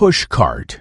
push cart.